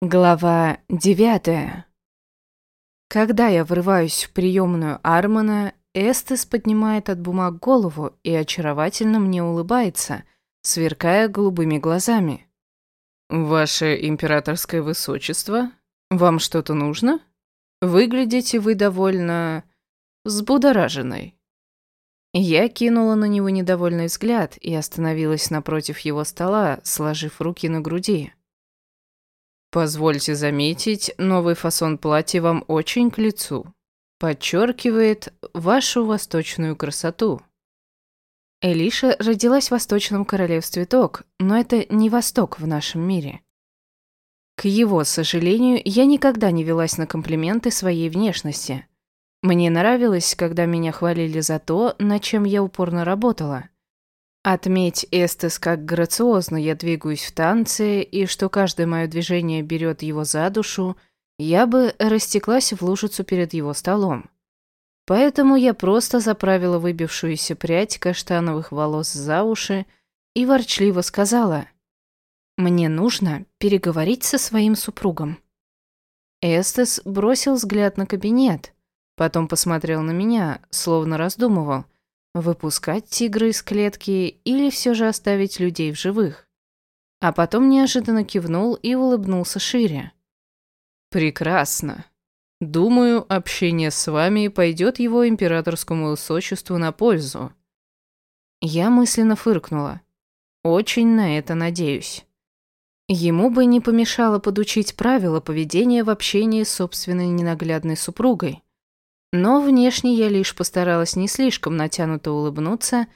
Глава девятая. Когда я врываюсь в приемную Армана, Эстес поднимает от бумаг голову и очаровательно мне улыбается, сверкая голубыми глазами. «Ваше императорское высочество, вам что-то нужно? Выглядите вы довольно... взбудораженной». Я кинула на него недовольный взгляд и остановилась напротив его стола, сложив руки на груди. Позвольте заметить, новый фасон платья вам очень к лицу. Подчеркивает вашу восточную красоту. Элиша родилась в Восточном Королевстве Ток, но это не Восток в нашем мире. К его сожалению, я никогда не велась на комплименты своей внешности. Мне нравилось, когда меня хвалили за то, над чем я упорно работала – Отметь, Эстес, как грациозно я двигаюсь в танце, и что каждое мое движение берет его за душу, я бы растеклась в лужицу перед его столом. Поэтому я просто заправила выбившуюся прядь каштановых волос за уши и ворчливо сказала «Мне нужно переговорить со своим супругом». Эстес бросил взгляд на кабинет, потом посмотрел на меня, словно раздумывал – Выпускать тигра из клетки или все же оставить людей в живых? А потом неожиданно кивнул и улыбнулся шире. «Прекрасно. Думаю, общение с вами пойдет его императорскому высочеству на пользу». Я мысленно фыркнула. Очень на это надеюсь. Ему бы не помешало подучить правила поведения в общении с собственной ненаглядной супругой. Но внешне я лишь постаралась не слишком натянуто улыбнуться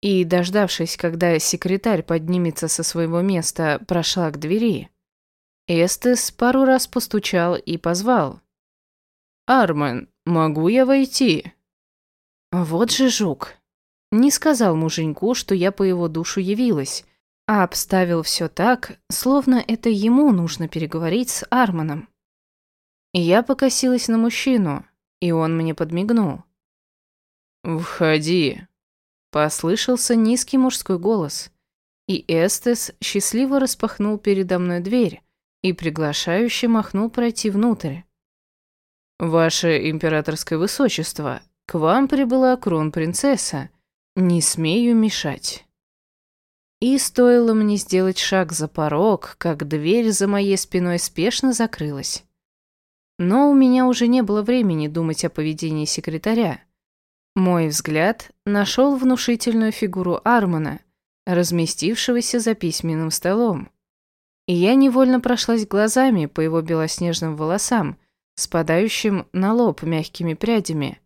и, дождавшись, когда секретарь поднимется со своего места, прошла к двери. Эстес пару раз постучал и позвал. «Армен, могу я войти?» Вот же жук. Не сказал муженьку, что я по его душу явилась, а обставил все так, словно это ему нужно переговорить с Арманом. Я покосилась на мужчину, и он мне подмигнул. «Входи», — послышался низкий мужской голос, и Эстес счастливо распахнул передо мной дверь и приглашающе махнул пройти внутрь. «Ваше императорское высочество, к вам прибыла кронпринцесса. Не смею мешать». И стоило мне сделать шаг за порог, как дверь за моей спиной спешно закрылась. Но у меня уже не было времени думать о поведении секретаря. Мой взгляд нашел внушительную фигуру Армана, разместившегося за письменным столом. И я невольно прошлась глазами по его белоснежным волосам, спадающим на лоб мягкими прядями,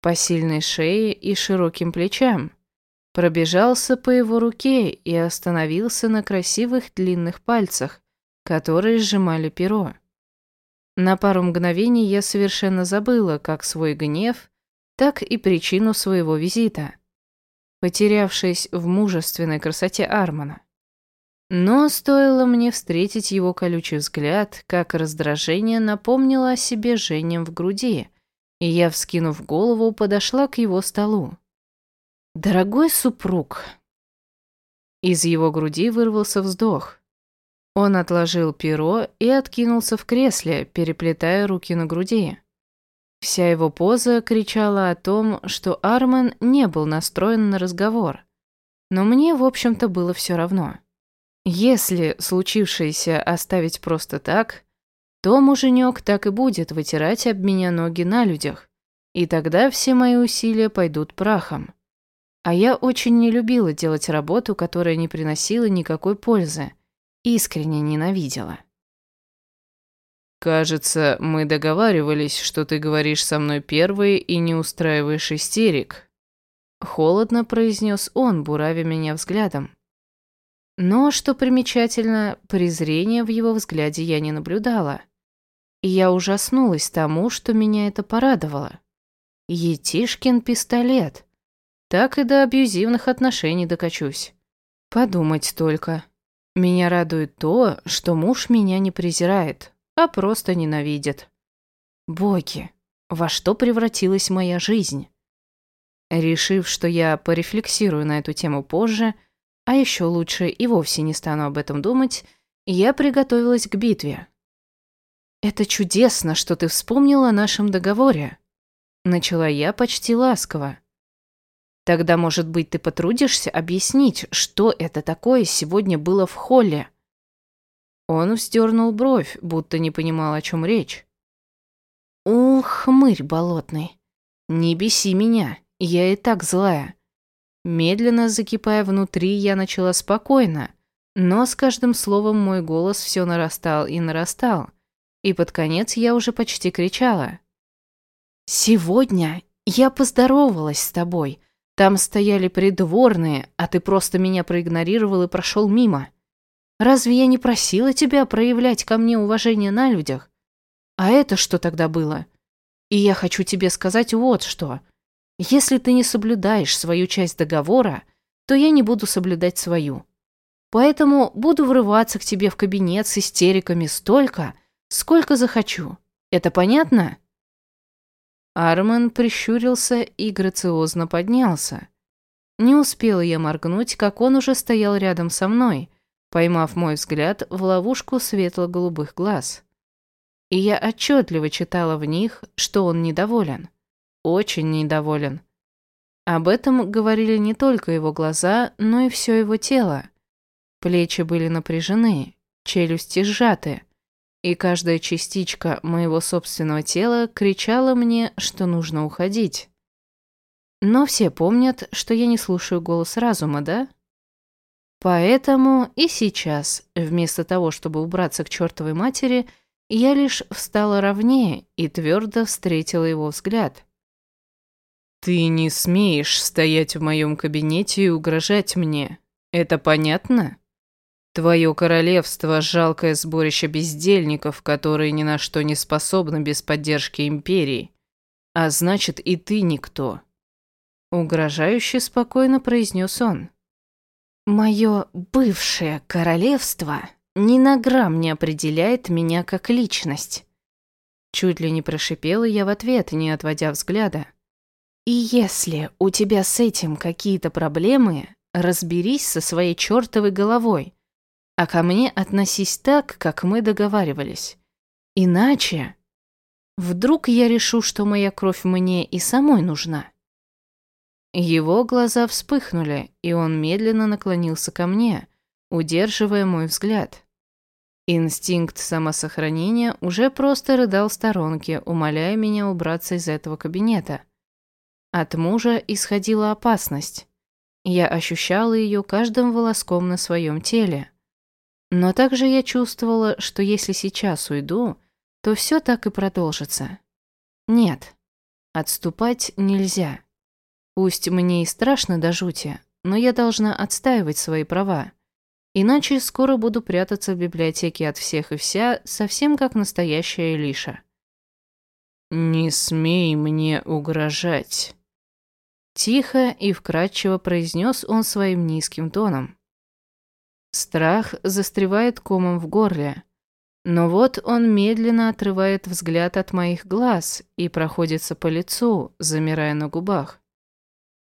по сильной шее и широким плечам. Пробежался по его руке и остановился на красивых длинных пальцах, которые сжимали перо. На пару мгновений я совершенно забыла как свой гнев, так и причину своего визита, потерявшись в мужественной красоте Армана. Но стоило мне встретить его колючий взгляд, как раздражение напомнило о себе жжением в груди, и я, вскинув голову, подошла к его столу. «Дорогой супруг!» Из его груди вырвался вздох. Он отложил перо и откинулся в кресле, переплетая руки на груди. Вся его поза кричала о том, что Армен не был настроен на разговор. Но мне, в общем-то, было все равно. Если случившееся оставить просто так, то муженек так и будет вытирать об меня ноги на людях, и тогда все мои усилия пойдут прахом. А я очень не любила делать работу, которая не приносила никакой пользы искренне ненавидела. «Кажется, мы договаривались, что ты говоришь со мной первый и не устраиваешь истерик», — холодно произнес он, буравя меня взглядом. Но, что примечательно, презрения в его взгляде я не наблюдала. И я ужаснулась тому, что меня это порадовало. Етишкин пистолет. Так и до абьюзивных отношений докачусь. Подумать только. Меня радует то, что муж меня не презирает, а просто ненавидит. Боги, во что превратилась моя жизнь? Решив, что я порефлексирую на эту тему позже, а еще лучше и вовсе не стану об этом думать, я приготовилась к битве. Это чудесно, что ты вспомнила о нашем договоре. Начала я почти ласково. Тогда, может быть, ты потрудишься объяснить, что это такое сегодня было в холле? Он вздернул бровь, будто не понимал, о чем речь. «Ух, хмырь болотный, не беси меня, я и так злая». Медленно закипая внутри, я начала спокойно, но с каждым словом мой голос все нарастал и нарастал, и под конец я уже почти кричала. «Сегодня я поздоровалась с тобой. Там стояли придворные, а ты просто меня проигнорировал и прошел мимо. Разве я не просила тебя проявлять ко мне уважение на людях? А это что тогда было? И я хочу тебе сказать вот что. Если ты не соблюдаешь свою часть договора, то я не буду соблюдать свою. Поэтому буду врываться к тебе в кабинет с истериками столько, сколько захочу. Это понятно?» Арман прищурился и грациозно поднялся. Не успела я моргнуть, как он уже стоял рядом со мной, поймав мой взгляд в ловушку светло-голубых глаз. И я отчетливо читала в них, что он недоволен. Очень недоволен. Об этом говорили не только его глаза, но и все его тело. Плечи были напряжены, челюсти сжаты, и каждая частичка моего собственного тела кричала мне, что нужно уходить. Но все помнят, что я не слушаю голос разума, да? Поэтому и сейчас, вместо того, чтобы убраться к чертовой матери, я лишь встала ровнее и твердо встретила его взгляд. «Ты не смеешь стоять в моем кабинете и угрожать мне. Это понятно?» Твое королевство – жалкое сборище бездельников, которые ни на что не способны без поддержки империи. А значит, и ты никто. Угрожающе спокойно произнес он. Мое бывшее королевство ни на грамм не определяет меня как личность. Чуть ли не прошипела я в ответ, не отводя взгляда. И если у тебя с этим какие-то проблемы, разберись со своей чертовой головой а ко мне относись так, как мы договаривались. Иначе... Вдруг я решу, что моя кровь мне и самой нужна. Его глаза вспыхнули, и он медленно наклонился ко мне, удерживая мой взгляд. Инстинкт самосохранения уже просто рыдал в сторонке, умоляя меня убраться из этого кабинета. От мужа исходила опасность. Я ощущала ее каждым волоском на своем теле. Но также я чувствовала, что если сейчас уйду, то все так и продолжится. Нет, отступать нельзя. Пусть мне и страшно до жути, но я должна отстаивать свои права. Иначе скоро буду прятаться в библиотеке от всех и вся, совсем как настоящая Лиша. «Не смей мне угрожать», — тихо и вкрадчиво произнес он своим низким тоном. Страх застревает комом в горле. Но вот он медленно отрывает взгляд от моих глаз и проходится по лицу, замирая на губах.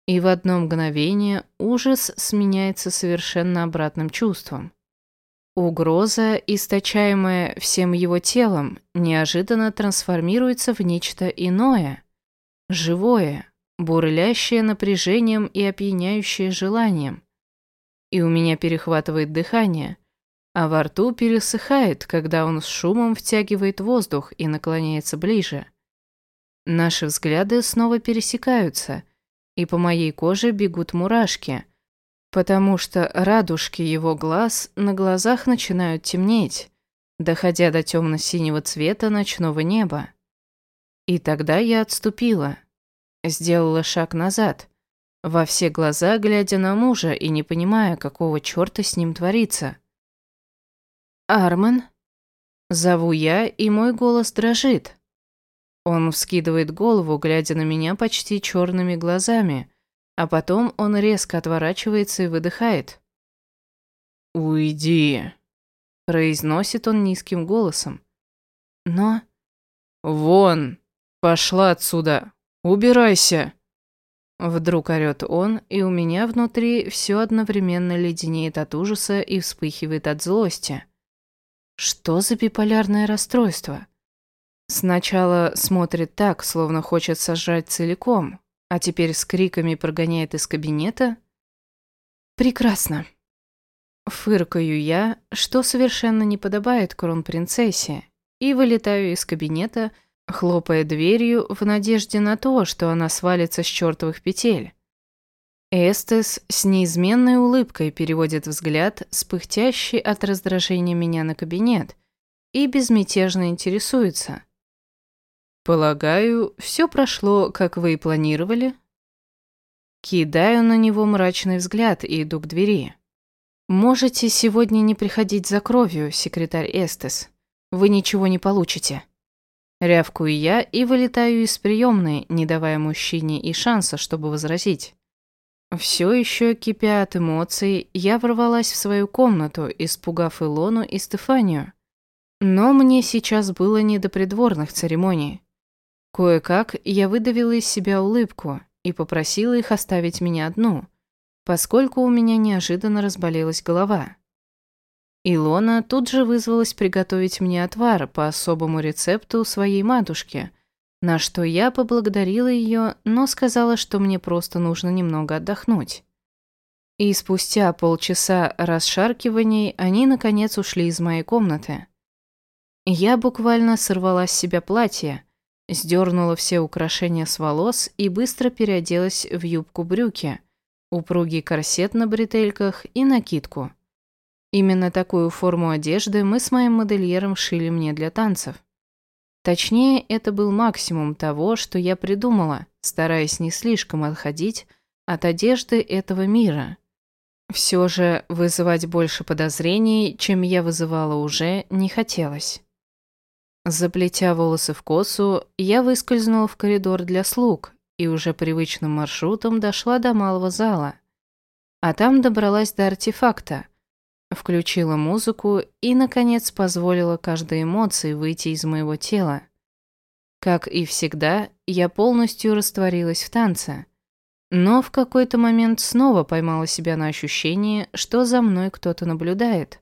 И в одно мгновение ужас сменяется совершенно обратным чувством. Угроза, источаемая всем его телом, неожиданно трансформируется в нечто иное, живое, бурлящее напряжением и опьяняющее желанием и у меня перехватывает дыхание, а во рту пересыхает, когда он с шумом втягивает воздух и наклоняется ближе. Наши взгляды снова пересекаются, и по моей коже бегут мурашки, потому что радужки его глаз на глазах начинают темнеть, доходя до темно-синего цвета ночного неба. И тогда я отступила, сделала шаг назад, во все глаза глядя на мужа и не понимая, какого чёрта с ним творится. «Арман?» Зову я, и мой голос дрожит. Он вскидывает голову, глядя на меня почти черными глазами, а потом он резко отворачивается и выдыхает. «Уйди», — произносит он низким голосом. «Но...» «Вон! Пошла отсюда! Убирайся!» Вдруг орёт он, и у меня внутри все одновременно леденеет от ужаса и вспыхивает от злости. Что за биполярное расстройство? Сначала смотрит так, словно хочет сожрать целиком, а теперь с криками прогоняет из кабинета. Прекрасно. Фыркаю я, что совершенно не подобает кронпринцессе, и вылетаю из кабинета, хлопая дверью в надежде на то, что она свалится с чертовых петель. Эстес с неизменной улыбкой переводит взгляд с пыхтящей от раздражения меня на кабинет и безмятежно интересуется. «Полагаю, все прошло, как вы и планировали?» Кидаю на него мрачный взгляд и иду к двери. «Можете сегодня не приходить за кровью, секретарь Эстес. Вы ничего не получите». Рявкую я и вылетаю из приемной, не давая мужчине и шанса, чтобы возразить. Все еще кипя от эмоций, я ворвалась в свою комнату, испугав Илону и Стефанию. Но мне сейчас было не до придворных церемоний. Кое-как я выдавила из себя улыбку и попросила их оставить меня одну – поскольку у меня неожиданно разболелась голова. Илона тут же вызвалась приготовить мне отвар по особому рецепту своей матушки, на что я поблагодарила ее, но сказала, что мне просто нужно немного отдохнуть. И спустя полчаса расшаркиваний они, наконец, ушли из моей комнаты. Я буквально сорвала с себя платье, сдернула все украшения с волос и быстро переоделась в юбку-брюки – упругий корсет на бретельках и накидку. Именно такую форму одежды мы с моим модельером шили мне для танцев. Точнее, это был максимум того, что я придумала, стараясь не слишком отходить от одежды этого мира. Все же вызывать больше подозрений, чем я вызывала уже, не хотелось. Заплетя волосы в косу, я выскользнула в коридор для слуг и уже привычным маршрутом дошла до малого зала. А там добралась до артефакта, включила музыку и, наконец, позволила каждой эмоции выйти из моего тела. Как и всегда, я полностью растворилась в танце. Но в какой-то момент снова поймала себя на ощущении, что за мной кто-то наблюдает.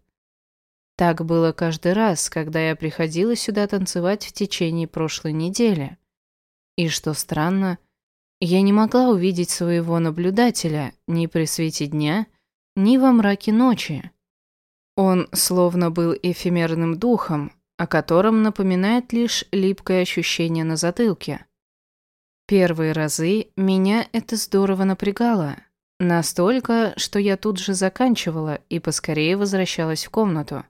Так было каждый раз, когда я приходила сюда танцевать в течение прошлой недели. И что странно, я не могла увидеть своего наблюдателя ни при свете дня, ни во мраке ночи. Он словно был эфемерным духом, о котором напоминает лишь липкое ощущение на затылке. Первые разы меня это здорово напрягало. Настолько, что я тут же заканчивала и поскорее возвращалась в комнату.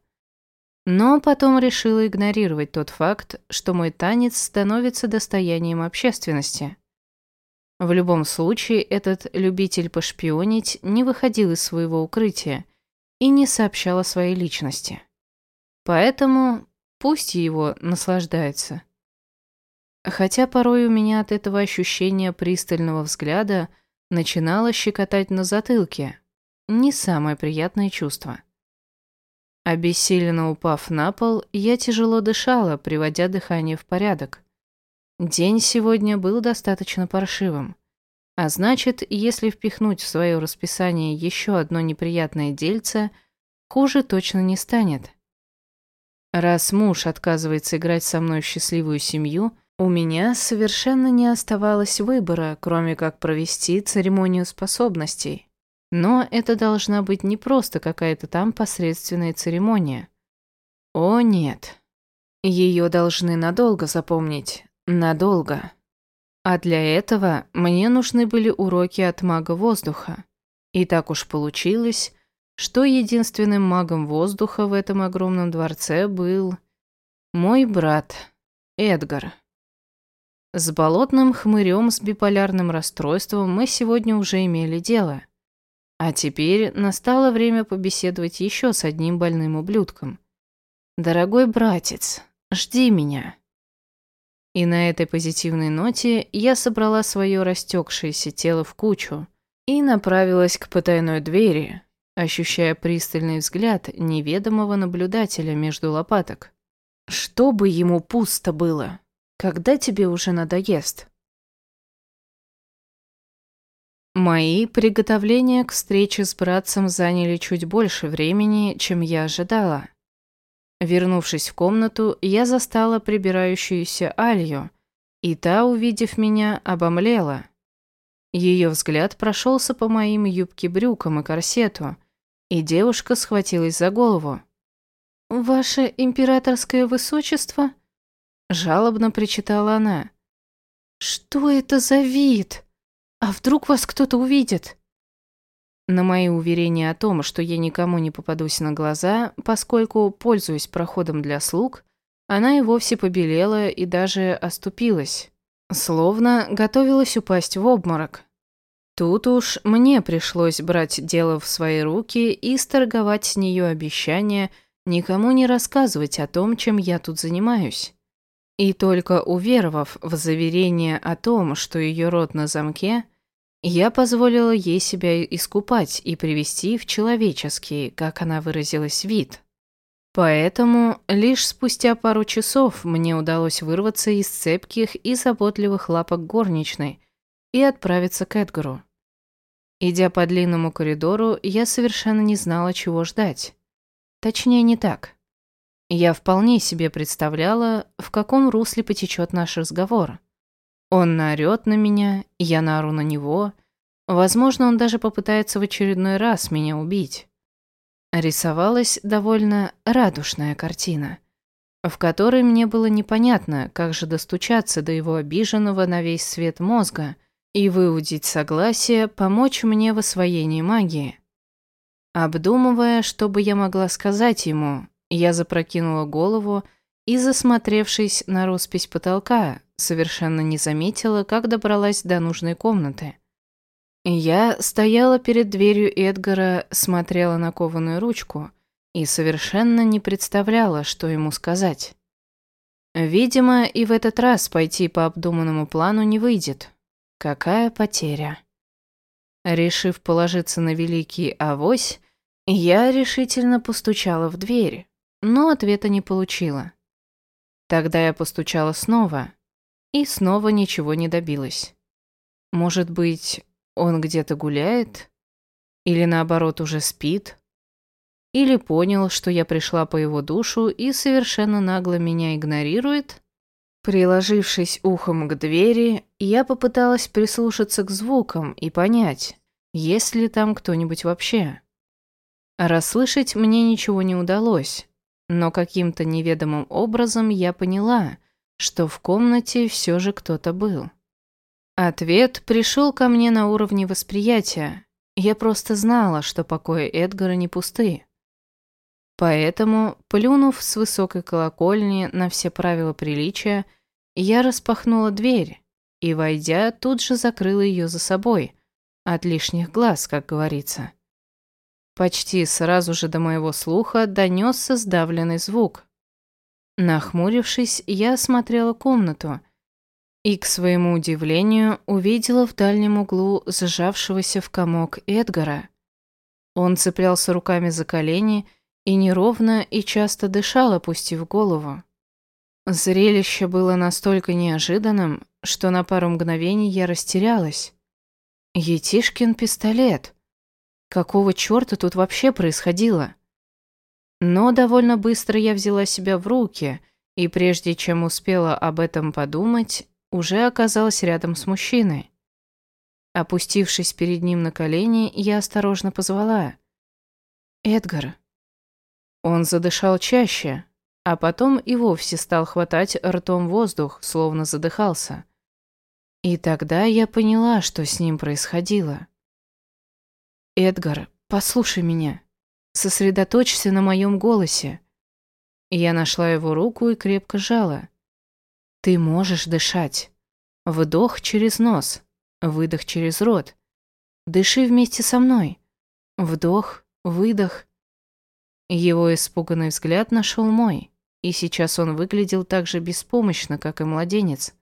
Но потом решила игнорировать тот факт, что мой танец становится достоянием общественности. В любом случае, этот любитель пошпионить не выходил из своего укрытия и не сообщал о своей личности. Поэтому пусть его наслаждается. Хотя порой у меня от этого ощущения пристального взгляда начинало щекотать на затылке. Не самое приятное чувство. Обессиленно упав на пол, я тяжело дышала, приводя дыхание в порядок. День сегодня был достаточно паршивым. А значит, если впихнуть в свое расписание еще одно неприятное дельце, хуже точно не станет. Раз муж отказывается играть со мной в счастливую семью, у меня совершенно не оставалось выбора, кроме как провести церемонию способностей. Но это должна быть не просто какая-то там посредственная церемония. О нет. Ее должны надолго запомнить, Надолго. А для этого мне нужны были уроки от мага воздуха. И так уж получилось, что единственным магом воздуха в этом огромном дворце был мой брат Эдгар. С болотным хмырем с биполярным расстройством мы сегодня уже имели дело. А теперь настало время побеседовать еще с одним больным ублюдком. «Дорогой братец, жди меня». И на этой позитивной ноте я собрала свое растекшееся тело в кучу и направилась к потайной двери, ощущая пристальный взгляд неведомого наблюдателя между лопаток. Чтобы ему пусто было, когда тебе уже надоест. Мои приготовления к встрече с братцем заняли чуть больше времени, чем я ожидала. Вернувшись в комнату, я застала прибирающуюся Алью, и та, увидев меня, обомлела. Ее взгляд прошелся по моим юбке-брюкам и корсету, и девушка схватилась за голову. «Ваше императорское высочество?» Жалобно причитала она. «Что это за вид? А вдруг вас кто-то увидит?» На мои уверения о том, что я никому не попадусь на глаза, поскольку пользуюсь проходом для слуг, она и вовсе побелела и даже оступилась, словно готовилась упасть в обморок. Тут уж мне пришлось брать дело в свои руки и сторговать с нее обещание никому не рассказывать о том, чем я тут занимаюсь. И только уверовав в заверение о том, что ее рот на замке, я позволила ей себя искупать и привести в человеческий, как она выразилась, вид. Поэтому лишь спустя пару часов мне удалось вырваться из цепких и заботливых лапок горничной и отправиться к Эдгару. Идя по длинному коридору, я совершенно не знала, чего ждать. Точнее, не так. Я вполне себе представляла, в каком русле потечет наш разговор. Он наорёт на меня, я наору на него. Возможно, он даже попытается в очередной раз меня убить. Рисовалась довольно радушная картина, в которой мне было непонятно, как же достучаться до его обиженного на весь свет мозга и выудить согласие помочь мне в освоении магии. Обдумывая, что бы я могла сказать ему, я запрокинула голову и, засмотревшись на роспись потолка, совершенно не заметила, как добралась до нужной комнаты. Я стояла перед дверью Эдгара, смотрела на кованую ручку и совершенно не представляла, что ему сказать. Видимо, и в этот раз пойти по обдуманному плану не выйдет. Какая потеря. Решив положиться на великий авось, я решительно постучала в дверь, но ответа не получила. Тогда я постучала снова, и снова ничего не добилась. Может быть, он где-то гуляет? Или наоборот уже спит? Или понял, что я пришла по его душу и совершенно нагло меня игнорирует? Приложившись ухом к двери, я попыталась прислушаться к звукам и понять, есть ли там кто-нибудь вообще. Расслышать мне ничего не удалось, но каким-то неведомым образом я поняла, что в комнате все же кто-то был. Ответ пришел ко мне на уровне восприятия. Я просто знала, что покои Эдгара не пусты. Поэтому, плюнув с высокой колокольни на все правила приличия, я распахнула дверь и, войдя, тут же закрыла ее за собой, от лишних глаз, как говорится. Почти сразу же до моего слуха донесся сдавленный звук. Нахмурившись, я осмотрела комнату и, к своему удивлению, увидела в дальнем углу зажавшегося в комок Эдгара. Он цеплялся руками за колени и неровно и часто дышал, опустив голову. Зрелище было настолько неожиданным, что на пару мгновений я растерялась. Етишкин пистолет. Какого чёрта тут вообще происходило? Но довольно быстро я взяла себя в руки, и прежде чем успела об этом подумать, уже оказалась рядом с мужчиной. Опустившись перед ним на колени, я осторожно позвала. «Эдгар». Он задышал чаще, а потом и вовсе стал хватать ртом воздух, словно задыхался. И тогда я поняла, что с ним происходило. «Эдгар, послушай меня. Сосредоточься на моем голосе». Я нашла его руку и крепко жала. «Ты можешь дышать. Вдох через нос, выдох через рот. Дыши вместе со мной. Вдох, выдох». Его испуганный взгляд нашел мой, и сейчас он выглядел так же беспомощно, как и младенец.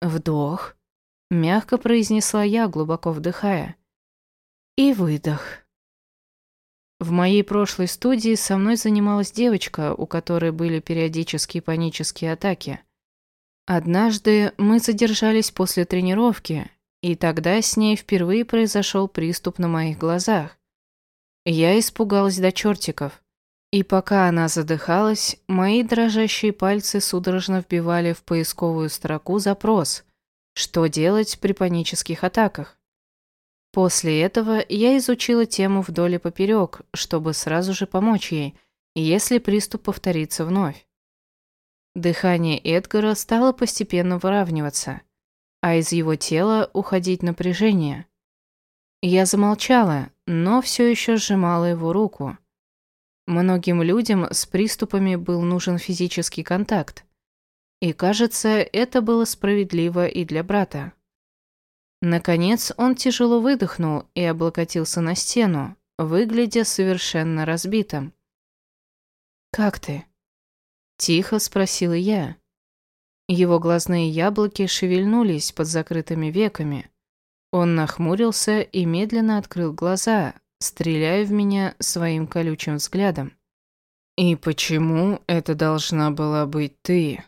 «Вдох», — мягко произнесла я, глубоко вдыхая. И выдох. В моей прошлой студии со мной занималась девочка, у которой были периодические панические атаки. Однажды мы задержались после тренировки, и тогда с ней впервые произошел приступ на моих глазах. Я испугалась до чертиков И пока она задыхалась, мои дрожащие пальцы судорожно вбивали в поисковую строку запрос «Что делать при панических атаках?». После этого я изучила тему вдоль и поперек, чтобы сразу же помочь ей, если приступ повторится вновь. Дыхание Эдгара стало постепенно выравниваться, а из его тела уходить напряжение. Я замолчала, но все еще сжимала его руку. Многим людям с приступами был нужен физический контакт. И кажется, это было справедливо и для брата. Наконец он тяжело выдохнул и облокотился на стену, выглядя совершенно разбитым. «Как ты?» – тихо спросила я. Его глазные яблоки шевельнулись под закрытыми веками. Он нахмурился и медленно открыл глаза, стреляя в меня своим колючим взглядом. «И почему это должна была быть ты?»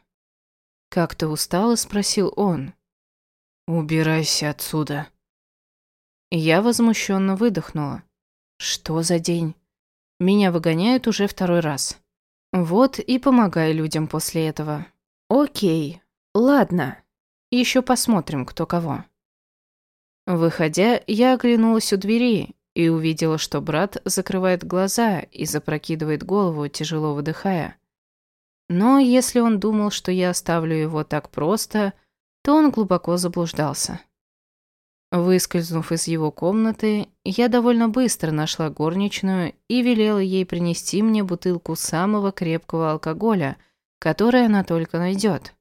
Как-то устало спросил он. «Убирайся отсюда». Я возмущенно выдохнула. «Что за день? Меня выгоняют уже второй раз. Вот и помогай людям после этого. Окей, ладно. Еще посмотрим, кто кого». Выходя, я оглянулась у двери и увидела, что брат закрывает глаза и запрокидывает голову, тяжело выдыхая. Но если он думал, что я оставлю его так просто, то он глубоко заблуждался. Выскользнув из его комнаты, я довольно быстро нашла горничную и велела ей принести мне бутылку самого крепкого алкоголя, который она только найдет.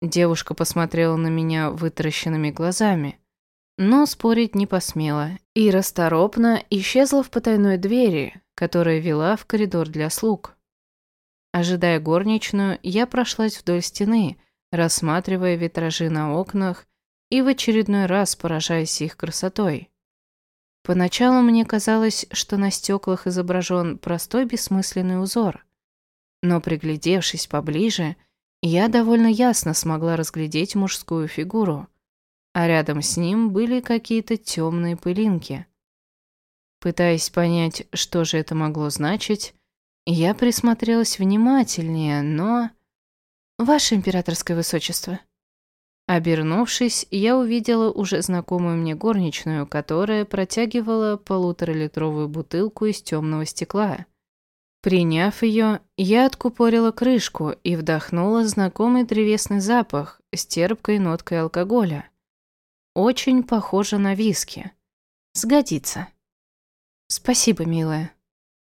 Девушка посмотрела на меня вытаращенными глазами – но спорить не посмела и расторопно исчезла в потайной двери, которая вела в коридор для слуг. Ожидая горничную, я прошлась вдоль стены, рассматривая витражи на окнах и в очередной раз поражаясь их красотой. Поначалу мне казалось, что на стеклах изображен простой бессмысленный узор. Но приглядевшись поближе, я довольно ясно смогла разглядеть мужскую фигуру а рядом с ним были какие-то темные пылинки. Пытаясь понять, что же это могло значить, я присмотрелась внимательнее, но... «Ваше императорское высочество». Обернувшись, я увидела уже знакомую мне горничную, которая протягивала полуторалитровую бутылку из темного стекла. Приняв ее, я откупорила крышку и вдохнула знакомый древесный запах с терпкой ноткой алкоголя. Очень похоже на виски. Сгодится. Спасибо, милая.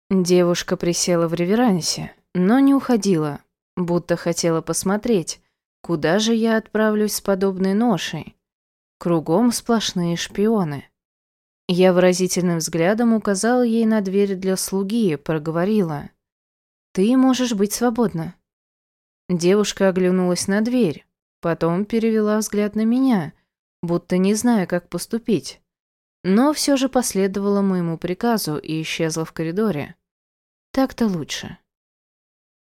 Девушка присела в реверансе, но не уходила, будто хотела посмотреть, куда же я отправлюсь с подобной ношей. Кругом сплошные шпионы. Я выразительным взглядом указала ей на дверь для слуги и проговорила. «Ты можешь быть свободна». Девушка оглянулась на дверь, потом перевела взгляд на меня, будто не зная, как поступить. Но все же последовала моему приказу и исчезла в коридоре. Так-то лучше.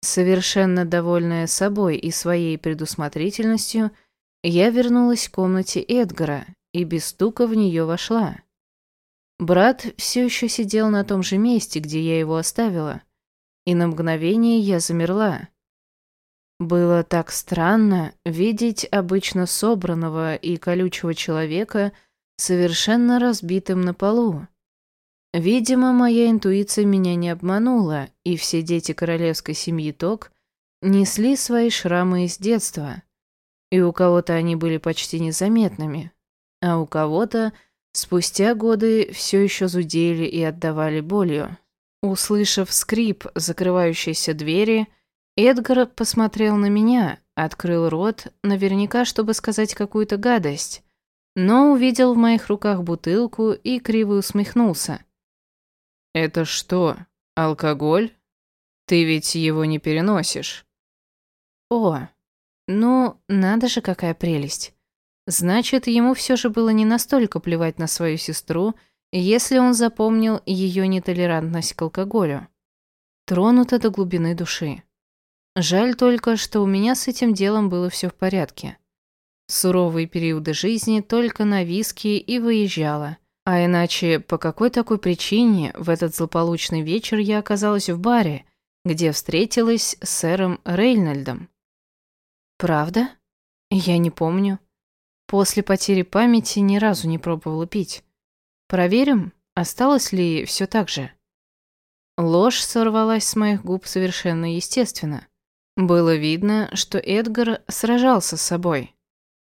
Совершенно довольная собой и своей предусмотрительностью, я вернулась в комнате Эдгара и без стука в нее вошла. Брат все еще сидел на том же месте, где я его оставила, и на мгновение я замерла. Было так странно видеть обычно собранного и колючего человека совершенно разбитым на полу. Видимо, моя интуиция меня не обманула, и все дети королевской семьи Ток несли свои шрамы из детства. И у кого-то они были почти незаметными, а у кого-то спустя годы все еще зудели и отдавали болью. Услышав скрип закрывающейся двери, Эдгар посмотрел на меня, открыл рот, наверняка, чтобы сказать какую-то гадость, но увидел в моих руках бутылку и криво усмехнулся. «Это что, алкоголь? Ты ведь его не переносишь?» «О, ну, надо же, какая прелесть. Значит, ему все же было не настолько плевать на свою сестру, если он запомнил ее нетолерантность к алкоголю. Тронуто до глубины души. Жаль только, что у меня с этим делом было все в порядке. суровые периоды жизни только на виски и выезжала, А иначе, по какой такой причине в этот злополучный вечер я оказалась в баре, где встретилась с сэром Рейнольдом? Правда? Я не помню. После потери памяти ни разу не пробовала пить. Проверим, осталось ли все так же. Ложь сорвалась с моих губ совершенно естественно. Было видно, что Эдгар сражался с собой.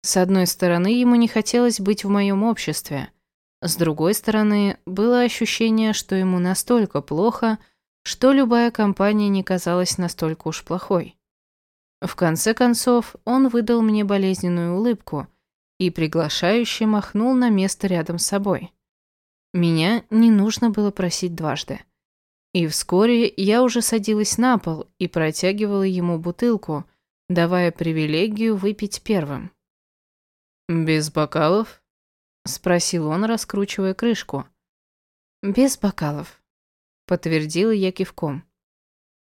С одной стороны, ему не хотелось быть в моем обществе. С другой стороны, было ощущение, что ему настолько плохо, что любая компания не казалась настолько уж плохой. В конце концов, он выдал мне болезненную улыбку и приглашающе махнул на место рядом с собой. Меня не нужно было просить дважды. И вскоре я уже садилась на пол и протягивала ему бутылку, давая привилегию выпить первым. «Без бокалов?» — спросил он, раскручивая крышку. «Без бокалов», — подтвердила я кивком.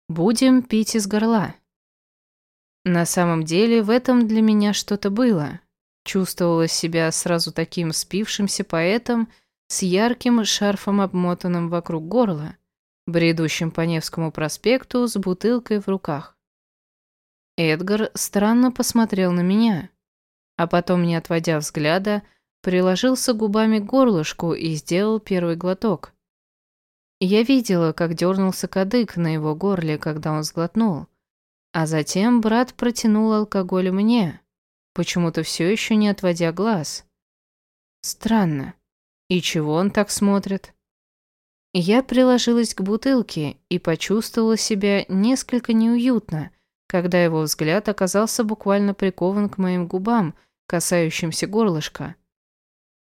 «Будем пить из горла». На самом деле в этом для меня что-то было. Чувствовала себя сразу таким спившимся поэтом с ярким шарфом, обмотанным вокруг горла бредущим по Невскому проспекту с бутылкой в руках. Эдгар странно посмотрел на меня, а потом, не отводя взгляда, приложился губами к горлышку и сделал первый глоток. Я видела, как дернулся кадык на его горле, когда он сглотнул, а затем брат протянул алкоголь мне, почему-то все еще не отводя глаз. Странно. И чего он так смотрит? Я приложилась к бутылке и почувствовала себя несколько неуютно, когда его взгляд оказался буквально прикован к моим губам, касающимся горлышка.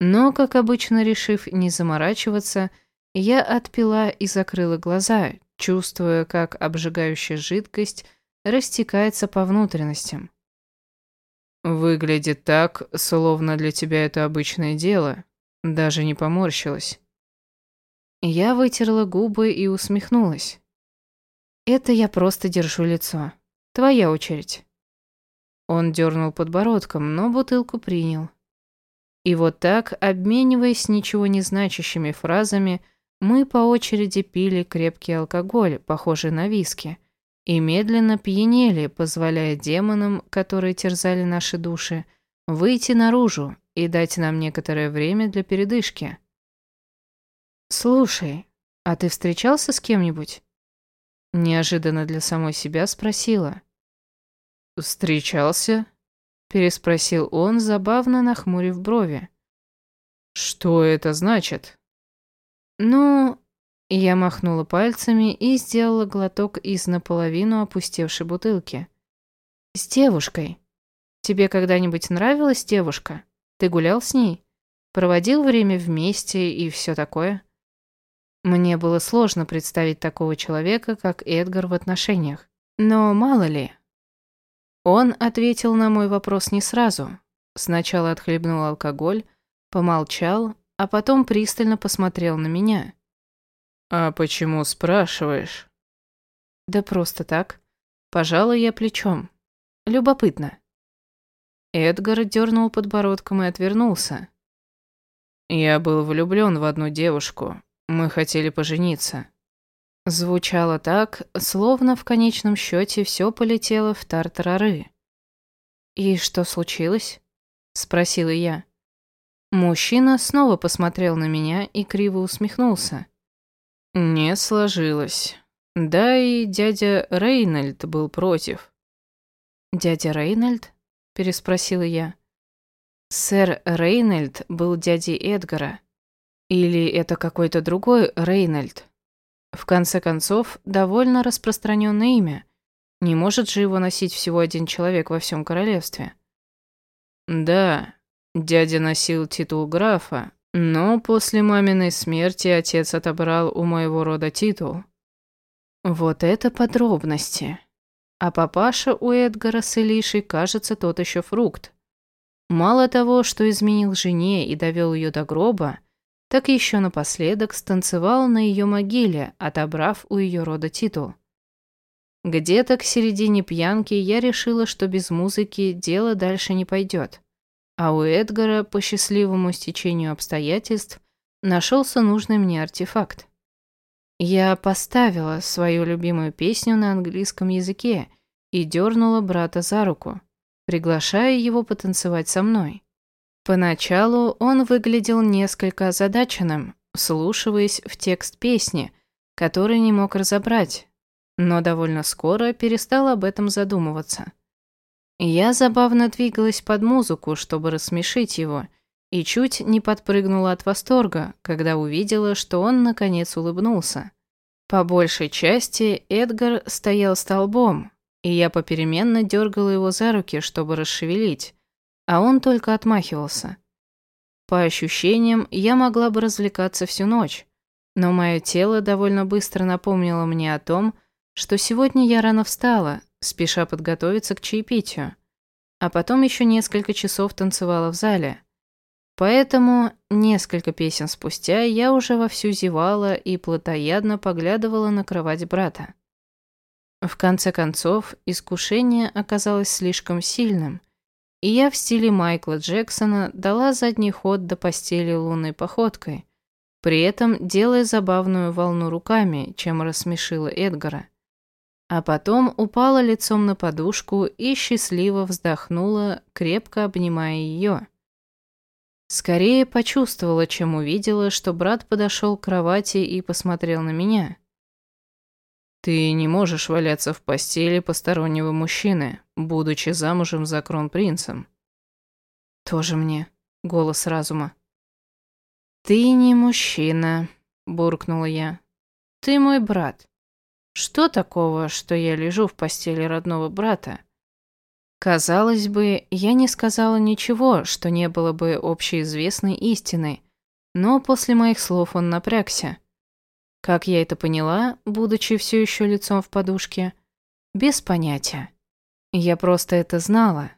Но, как обычно решив не заморачиваться, я отпила и закрыла глаза, чувствуя, как обжигающая жидкость растекается по внутренностям. «Выглядит так, словно для тебя это обычное дело», даже не поморщилась. Я вытерла губы и усмехнулась. «Это я просто держу лицо. Твоя очередь». Он дернул подбородком, но бутылку принял. И вот так, обмениваясь ничего не значащими фразами, мы по очереди пили крепкий алкоголь, похожий на виски, и медленно пьянели, позволяя демонам, которые терзали наши души, выйти наружу и дать нам некоторое время для передышки. «Слушай, а ты встречался с кем-нибудь?» Неожиданно для самой себя спросила. «Встречался?» Переспросил он, забавно нахмурив брови. «Что это значит?» «Ну...» Я махнула пальцами и сделала глоток из наполовину опустевшей бутылки. «С девушкой. Тебе когда-нибудь нравилась девушка? Ты гулял с ней? Проводил время вместе и все такое?» Мне было сложно представить такого человека, как Эдгар в отношениях. Но мало ли. Он ответил на мой вопрос не сразу. Сначала отхлебнул алкоголь, помолчал, а потом пристально посмотрел на меня. «А почему спрашиваешь?» «Да просто так. Пожалуй, я плечом. Любопытно». Эдгар дернул подбородком и отвернулся. «Я был влюблен в одну девушку, мы хотели пожениться. Звучало так, словно в конечном счете все полетело в тартарары. «И что случилось?» – спросила я. Мужчина снова посмотрел на меня и криво усмехнулся. «Не сложилось. Да и дядя Рейнольд был против». «Дядя Рейнольд?» – переспросила я. Сэр Рейнольд был дядей Эдгара. Или это какой-то другой Рейнольд? В конце концов, довольно распространенное имя. Не может же его носить всего один человек во всем королевстве. Да, дядя носил титул графа, но после маминой смерти отец отобрал у моего рода титул. Вот это подробности. А папаша у Эдгара с Илишей, кажется, тот еще фрукт. Мало того, что изменил жене и довел ее до гроба, так еще напоследок станцевал на ее могиле, отобрав у ее рода титул. Где-то к середине пьянки я решила, что без музыки дело дальше не пойдет. А у Эдгара, по счастливому стечению обстоятельств, нашелся нужный мне артефакт. Я поставила свою любимую песню на английском языке и дернула брата за руку, приглашая его потанцевать со мной. Поначалу он выглядел несколько озадаченным, вслушиваясь в текст песни, который не мог разобрать, но довольно скоро перестал об этом задумываться. Я забавно двигалась под музыку, чтобы рассмешить его, и чуть не подпрыгнула от восторга, когда увидела, что он наконец улыбнулся. По большей части Эдгар стоял столбом, и я попеременно дергала его за руки, чтобы расшевелить, а он только отмахивался. По ощущениям, я могла бы развлекаться всю ночь, но мое тело довольно быстро напомнило мне о том, что сегодня я рано встала, спеша подготовиться к чаепитию, а потом еще несколько часов танцевала в зале. Поэтому несколько песен спустя я уже вовсю зевала и плотоядно поглядывала на кровать брата. В конце концов, искушение оказалось слишком сильным, и я в стиле Майкла Джексона дала задний ход до постели лунной походкой, при этом делая забавную волну руками, чем рассмешила Эдгара а потом упала лицом на подушку и счастливо вздохнула, крепко обнимая ее. Скорее почувствовала, чем увидела, что брат подошел к кровати и посмотрел на меня. «Ты не можешь валяться в постели постороннего мужчины, будучи замужем за кронпринцем». «Тоже мне», — голос разума. «Ты не мужчина», — буркнула я. «Ты мой брат. Что такого, что я лежу в постели родного брата? Казалось бы, я не сказала ничего, что не было бы общеизвестной истиной, но после моих слов он напрягся. Как я это поняла, будучи все еще лицом в подушке? Без понятия. Я просто это знала.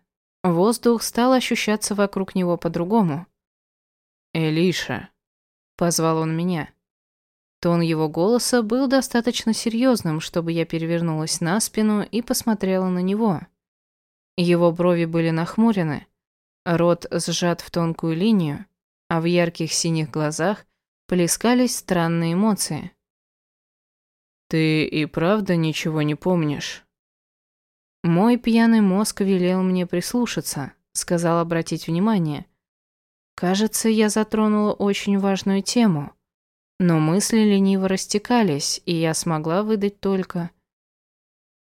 Воздух стал ощущаться вокруг него по-другому. «Элиша», — позвал он меня. Тон его голоса был достаточно серьезным, чтобы я перевернулась на спину и посмотрела на него. Его брови были нахмурены, рот сжат в тонкую линию, а в ярких синих глазах плескались странные эмоции. «Ты и правда ничего не помнишь?» Мой пьяный мозг велел мне прислушаться, сказал обратить внимание. Кажется, я затронула очень важную тему. Но мысли лениво растекались, и я смогла выдать только...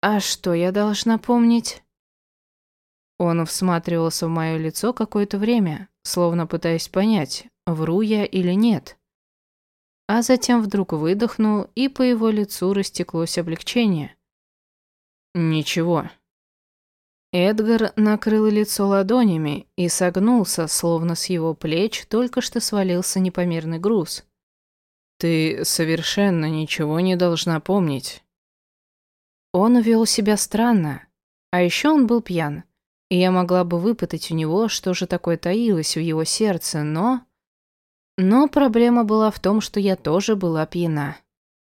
«А что я должна помнить?» Он всматривался в мое лицо какое-то время, словно пытаясь понять, вру я или нет. А затем вдруг выдохнул, и по его лицу растеклось облегчение. «Ничего». Эдгар накрыл лицо ладонями и согнулся, словно с его плеч только что свалился непомерный груз. Ты совершенно ничего не должна помнить. Он вел себя странно, а еще он был пьян, и я могла бы выпытать у него, что же такое таилось в его сердце, но... Но проблема была в том, что я тоже была пьяна.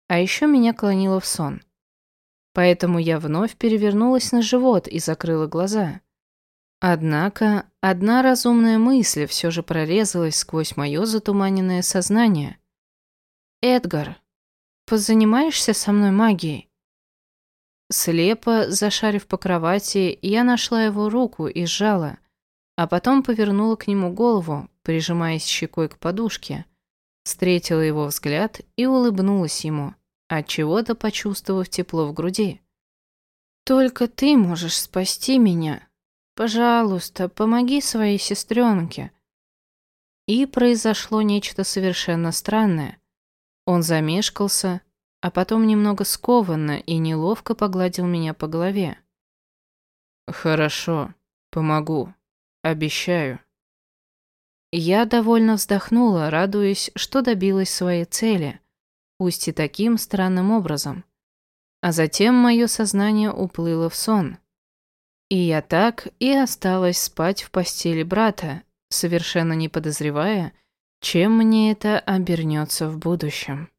А еще меня клонило в сон. Поэтому я вновь перевернулась на живот и закрыла глаза. Однако одна разумная мысль все же прорезалась сквозь мое затуманенное сознание. «Эдгар, позанимаешься со мной магией?» Слепо, зашарив по кровати, я нашла его руку и сжала, а потом повернула к нему голову, прижимаясь щекой к подушке, встретила его взгляд и улыбнулась ему, отчего-то почувствовав тепло в груди. «Только ты можешь спасти меня. Пожалуйста, помоги своей сестренке». И произошло нечто совершенно странное. Он замешкался, а потом немного скованно и неловко погладил меня по голове. «Хорошо, помогу. Обещаю». Я довольно вздохнула, радуясь, что добилась своей цели, пусть и таким странным образом. А затем мое сознание уплыло в сон. И я так и осталась спать в постели брата, совершенно не подозревая, чем мне это обернется в будущем.